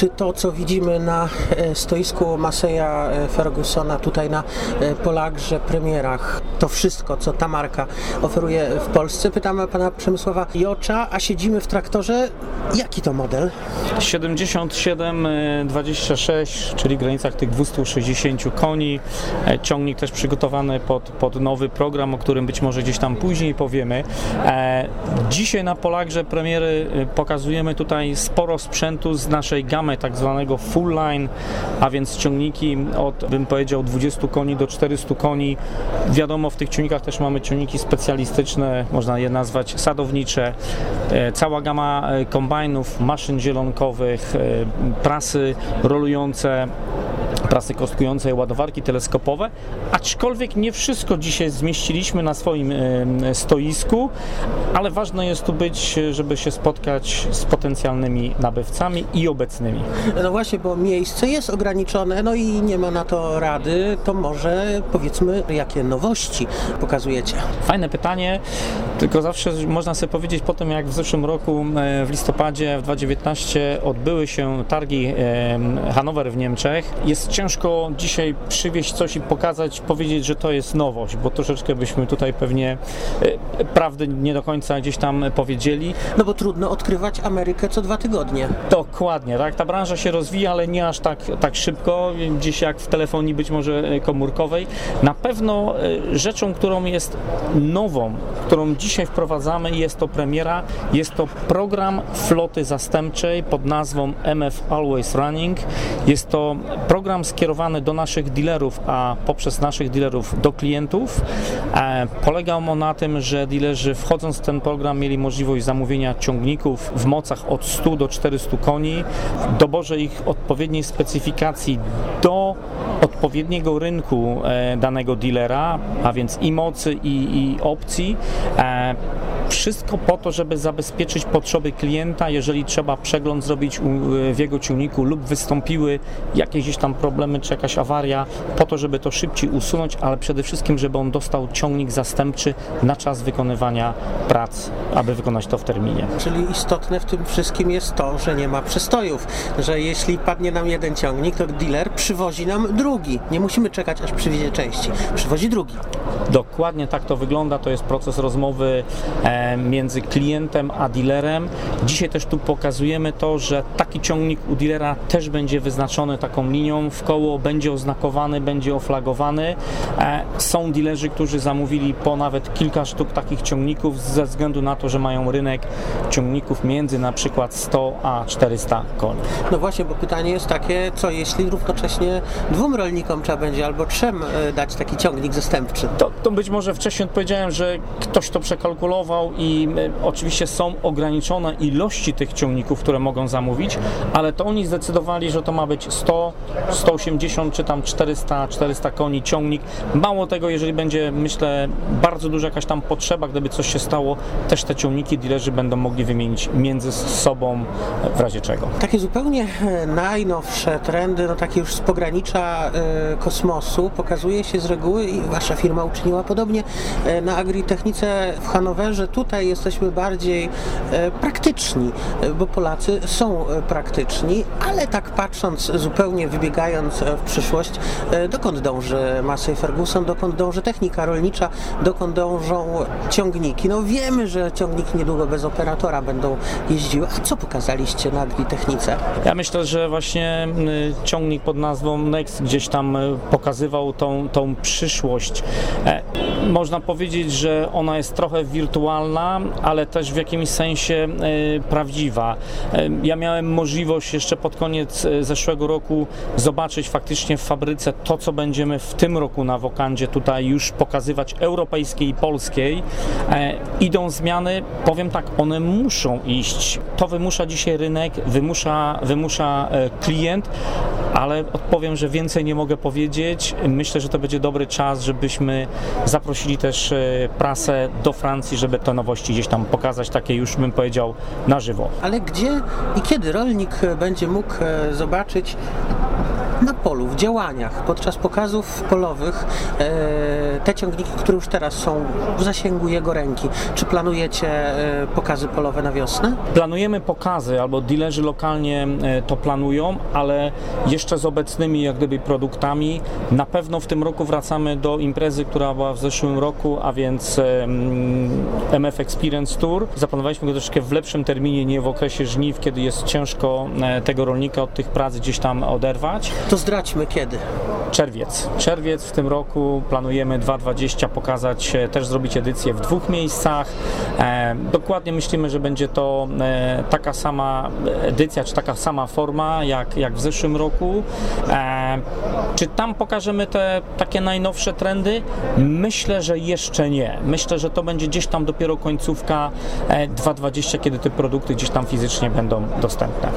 Czy to, co widzimy na e, stoisku Maseja e, Fergusona tutaj na e, Polagrze premierach, to wszystko, co ta marka oferuje w Polsce? Pytamy pana Przemysława Jocza, a siedzimy w traktorze. Jaki to model? 77-26, czyli w granicach tych 260 koni. Ciągnik też przygotowany pod, pod nowy program, o którym być może gdzieś tam później powiemy. Dzisiaj na Polagrze premiery pokazujemy tutaj sporo sprzętu z naszej gamy tak zwanego full line, a więc ciągniki od, bym powiedział, 20 koni do 400 koni. Wiadomo, w tych ciągnikach też mamy ciągniki specjalistyczne, można je nazwać sadownicze. E, Cała gama e, kombajnów, maszyn zielonkowych, e, prasy rolujące, prasy kostkujące, ładowarki teleskopowe, aczkolwiek nie wszystko dzisiaj zmieściliśmy na swoim stoisku, ale ważne jest tu być, żeby się spotkać z potencjalnymi nabywcami i obecnymi. No właśnie, bo miejsce jest ograniczone, no i nie ma na to rady, to może powiedzmy, jakie nowości pokazujecie? Fajne pytanie, tylko zawsze można sobie powiedzieć po tym, jak w zeszłym roku w listopadzie w 2019 odbyły się targi Hanower w Niemczech. Jest ciężko dzisiaj przywieźć coś i pokazać, powiedzieć, że to jest nowość, bo troszeczkę byśmy tutaj pewnie e, prawdy nie do końca gdzieś tam powiedzieli. No bo trudno odkrywać Amerykę co dwa tygodnie. Dokładnie, tak. Ta branża się rozwija, ale nie aż tak, tak szybko, gdzieś jak w telefonii być może e, komórkowej. Na pewno e, rzeczą, którą jest nową, którą dzisiaj wprowadzamy, jest to premiera, jest to program floty zastępczej pod nazwą MF Always Running. Jest to program skierowany do naszych dealerów, a poprzez naszych dealerów do klientów. E, Polega on na tym, że dealerzy wchodząc w ten program mieli możliwość zamówienia ciągników w mocach od 100 do 400 koni, doborze ich odpowiedniej specyfikacji do odpowiedniego rynku e, danego dealera, a więc i mocy, i, i opcji. Wszystko po to, żeby zabezpieczyć potrzeby klienta, jeżeli trzeba przegląd zrobić w jego ciągniku lub wystąpiły jakieś gdzieś tam problemy czy jakaś awaria, po to, żeby to szybciej usunąć, ale przede wszystkim, żeby on dostał ciągnik zastępczy na czas wykonywania prac, aby wykonać to w terminie. Czyli istotne w tym wszystkim jest to, że nie ma przestojów, że jeśli padnie nam jeden ciągnik, to dealer przywozi nam drugi. Nie musimy czekać, aż przywiezie części. Przywozi drugi. Dokładnie tak to wygląda. To jest proces rozmowy e, między klientem a dealerem. Dzisiaj też tu pokazujemy to, że taki ciągnik u dealera też będzie wyznaczony taką linią w koło, będzie oznakowany, będzie oflagowany. E, są dealerzy, którzy zamówili po nawet kilka sztuk takich ciągników ze względu na to, że mają rynek ciągników między na przykład 100 a 400 koni. No właśnie, bo pytanie jest takie, co jeśli równocześnie dwóm rolnikom trzeba będzie albo trzem e, dać taki ciągnik zastępczy? To, to być może wcześniej odpowiedziałem, że ktoś to przekalkulował i oczywiście są ograniczone ilości tych ciągników, które mogą zamówić, ale to oni zdecydowali, że to ma być 100, 180 czy tam 400, 400 koni ciągnik. Mało tego, jeżeli będzie, myślę, bardzo duża jakaś tam potrzeba, gdyby coś się stało, też te ciągniki dealerzy będą mogli wymienić między sobą w razie czego. Takie zupełnie e, najnowsze trendy, no takie już z pogranicza e, kosmosu, pokazuje się z reguły i wasza firma uczyniła podobnie e, na Agritechnice w Hanowerze. Tutaj jesteśmy bardziej e, praktyczni, e, bo Polacy są e, praktyczni, ale tak patrząc, zupełnie wybiegając w przyszłość, dokąd dąży Massey Ferguson, dokąd dąży technika rolnicza, dokąd dążą ciągniki. No wiemy, że ciągniki niedługo bez operatora będą jeździły. A co pokazaliście na Agritechnice? Ja myślę, że właśnie y, ciągnik pod nazwą Next gdzieś tam y, pokazywał tą, tą przyszłość. E, Można powiedzieć, że ona jest trochę wirtualna, ale też w jakimś sensie y, prawdziwa. E, Ja miałem możliwość jeszcze pod koniec y, zeszłego roku zobaczyć faktycznie w fabryce to, co będziemy w tym roku na Wokandzie tutaj już pokazywać europejskiej i polskiej. E, Idą zmiany, powiem tak, one muszą iść. To wymusza dzisiaj rynek, wymusza, wymusza e, klient, ale odpowiem, że więcej nie mogę powiedzieć. Myślę, że to będzie dobry czas, żebyśmy zaprosili też e, prasę do Francji, żeby te nowości gdzieś tam pokazać, takie już bym powiedział na żywo. Ale gdzie i kiedy rolnik będzie mógł e, zobaczyć na polu, w działaniach, podczas pokazów polowych, e, te ciągniki, które już teraz są w zasięgu jego ręki, czy planujecie e, pokazy polowe na wiosnę? Planujemy pokazy, albo dealerzy lokalnie e, to planują, ale jeszcze z obecnymi jak gdyby produktami. Na pewno w tym roku wracamy do imprezy, która była w zeszłym roku, a więc MF Experience Tour. Zaplanowaliśmy go troszeczkę w lepszym terminie, nie w okresie żniw, kiedy jest ciężko tego rolnika od tych prac gdzieś tam oderwać. To zdradźmy kiedy. Czerwiec. Czerwiec w tym roku planujemy 2.20 pokazać, e, też zrobić edycję w dwóch miejscach. E, dokładnie myślimy, że będzie to e, taka sama edycja, czy taka sama forma jak, jak w zeszłym roku. Czy tam pokażemy te takie najnowsze trendy? Myślę, że jeszcze nie. Myślę, że to będzie gdzieś tam dopiero końcówka e, 2.20, kiedy te produkty gdzieś tam fizycznie będą dostępne.